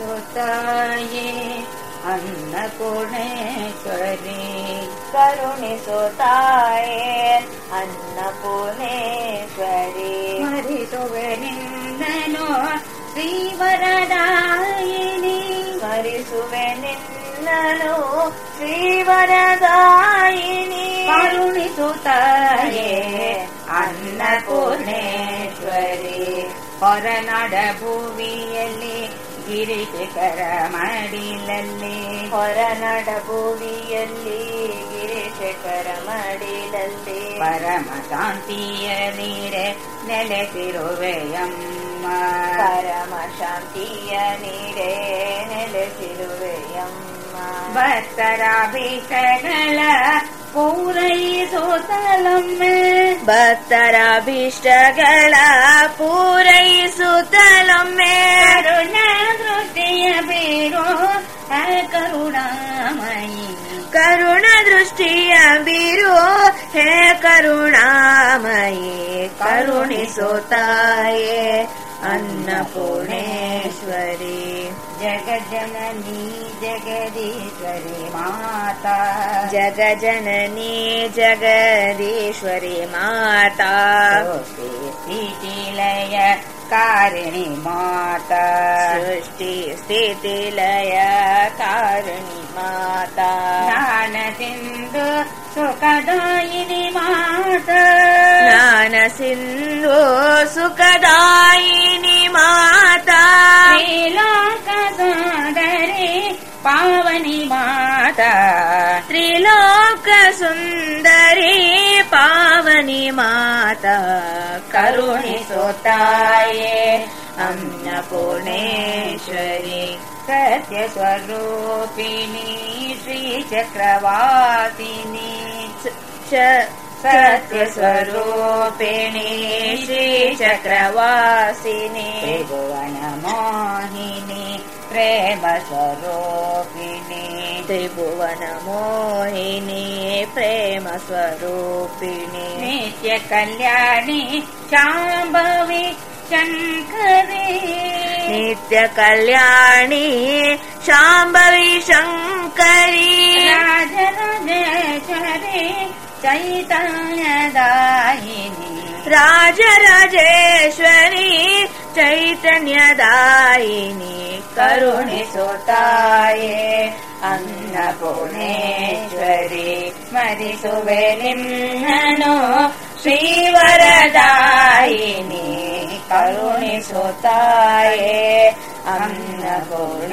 करुणिसुताये अन्नपूर्णेश्वरी करुणिसुताये अन्नपूर्णेश्वरी स्मरिसुवनिन्दनो श्रीवरदायिनी स्मरिसुवे निन्दनो श्रीवरदायिनी करुणिसुताये ಅನ್ನಪೂರ್ಣೇಶ್ವರಿ ಹೊರನಾಡ ಭೂಮಿಯಲ್ಲಿ ಗಿರಿಶಿಖರ ಮಡಿಲಲ್ಲಿ ಹೊರನಾಡ ಭೂಮಿಯಲ್ಲಿ ಗಿರಿಶೇಖರ ಮಾಡಿಲಲ್ಲಿ ಪರಮ ಶಾಂತಿಯ ನೀರೆ ನೆಲೆಸಿರುವೆಯಮ್ಮ. ಪರಮ ಶಾಂತಿಯ ನೀರೇ ನೆಲೆಸಿರುವೆಯಮ್ಮ. ಭಕ್ತರಾಭಿಷಗಳ ಪೂರೈಸುತ್ತಲೊಮ್ಮೆ ಪೂರೈ ಪೂರೈಸುತ್ತಲೊಮ್ಮೆ करुणा दृष्टि हे करुणामये करुणि सोताये अन्नपूर्णेश्वरी। जगजननी जगदीश्वरी माता। जगजननी जगदीश्वरि माता। स्थितिलय कारिणि माता। सृष्टि स्थितिलय कारिणि माता। कदायिनी माता ज्ञानसिल्लो सुकदायिनी माता त्रिलोकसुन्दरे पावनि माता त्रिलोकसुन्दरे पावनि माता करुणि सोताये अन्नपूर्णेश्वरि सत्यस्वरूपिणी श्रीचक्रवासिनी सत्यस्वरूपिणी श्रीचक्रवासिनी। त्रिभुवन मोहिनी प्रेमस्वरूपिणि। त्रिभुवन प्रेमस्वरूपिणि। नित्यकल्याणी शाम्भवि शङ्करी। नित्यकल्याणी शाम्भवि शङ्करी। जननि ಹರಿ ಚೈತನ್ಯದಾಯಿನಿ ರಾಜರಾಜೇಶ್ವರಿ ಚೈತನ್ಯದಾಯಿನಿ ಕರುಣಿಸುತ್ತಾಯೇ ಅನ್ನಪೂರ್ಣೇಶ್ವರಿ ಸ್ಮರಿಸುವೆ ನಿಮ್ಮನು ಶ್ರೀವರದಾಯಿನಿ ಕರುಣಿಸುತ್ತಾಯೇ ಅನ್ನಪೂರ್ಣೇಶ್ವರಿ